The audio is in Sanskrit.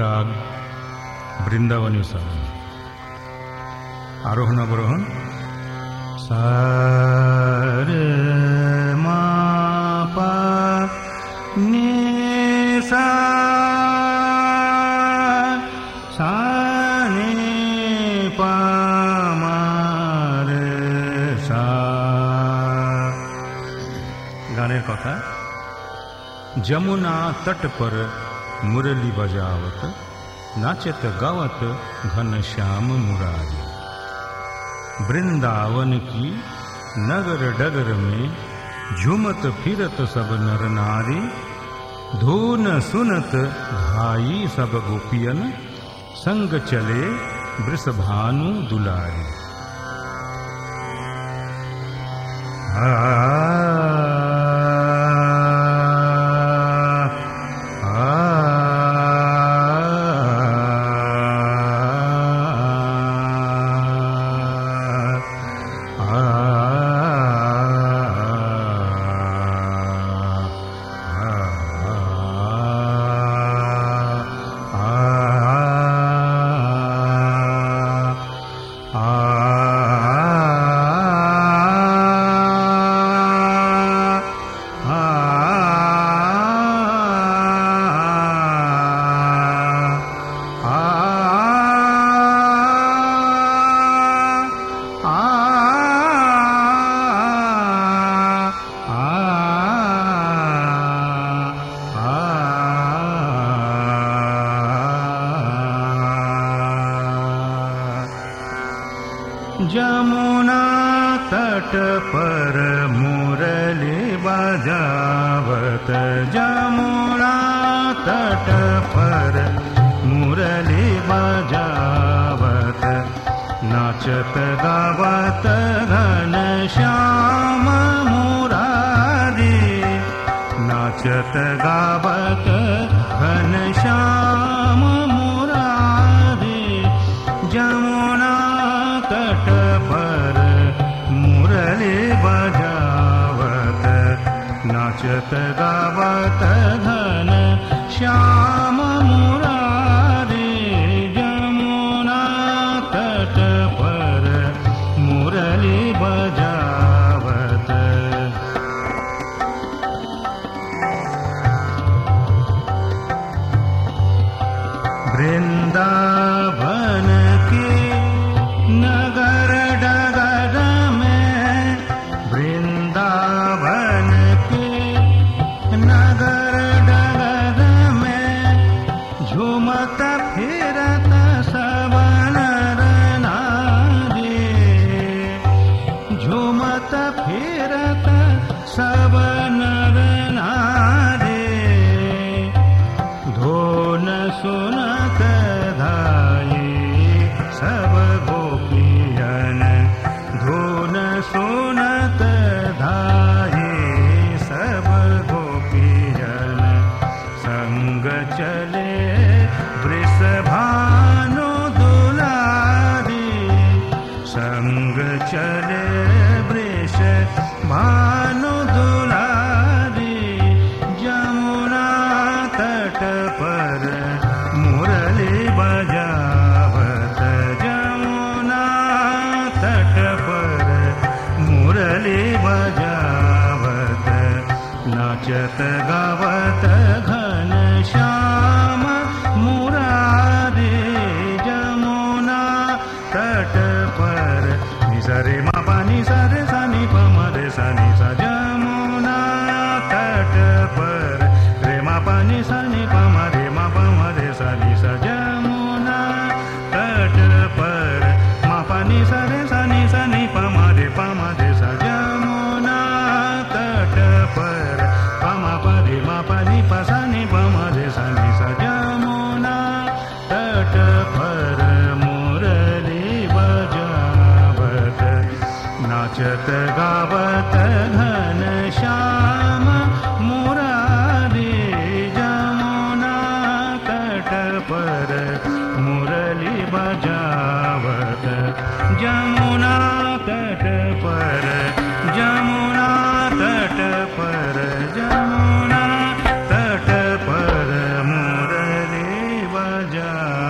राग वृंदावनी सा आरोहण अवरोहण सारे मा पा नि सा सा नि पा मा रे सा গানের কথা যমুনা तट पर मुरली बजावत नाचत गावत घन श्याम मुरारी। वृंदावन की नगर डगर में झुमत फिरत सब नर नारी धून सुनत भाई सब गोपियन संग चले वृषभानु दुलारी 啊 जमुना तट पर मुरली बजावत। जमुना तट पर मुरली बजावत। नाचत गावत घन श्याम मुरारी। नाचत गावत गावत घन श्याम तट पर मुरली बजावत वृंदावन नाचत गावत घन श्याम। मुरारी जमुना तट पर। मा पानी सरे सनी पमरे सनी सा जमुना तट पर। रे मा पानी मुरली बजावत नाचत गावत घन श्याम मुरारी जमुना तट पर मुरली बजावत जमुना तट पर जमुना तट पर जमुना तट पर मुरली बजावत जा